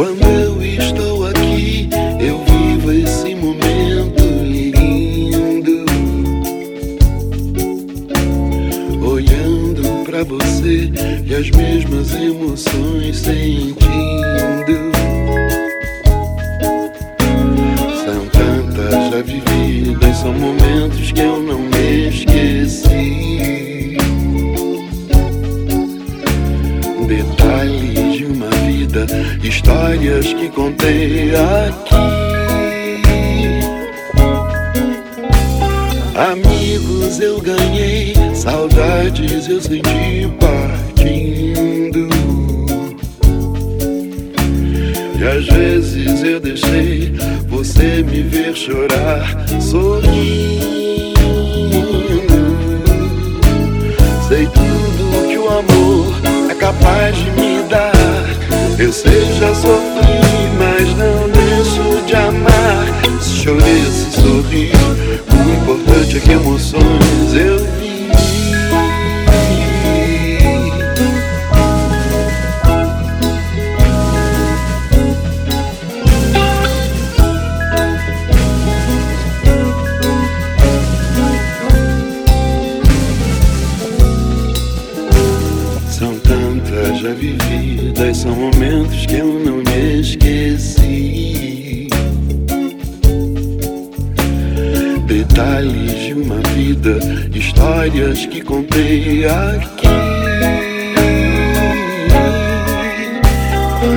Quando eu estou aqui, eu vivo esse momento lindo. Olhando para você e as mesmas emoções sentindo. São tantas já vividas, são momentos que eu não vida, histórias que contei aqui. Amigos eu ganhei, saudades eu senti partindo. E às vezes eu deixei você me ver chorar, sorrindo. Sei tudo que o amor é capaz de me. Sei, já sofri, mas não deixo de amar. Se chorei, se sorri, o importante é que emoções eu já vividas, são momentos que eu não me esqueci. Detalhes de uma vida, histórias que contei aqui.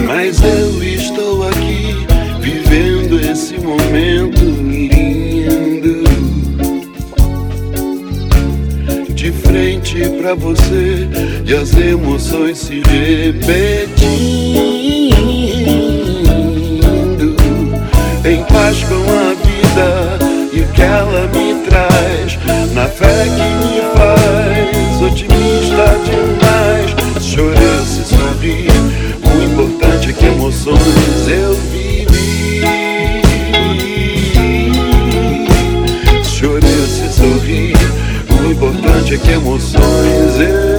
Mas eu estou De frente pra você e as emoções se repetindo. Em paz com a vida e o que ela me traz. Na fé que emoções. eu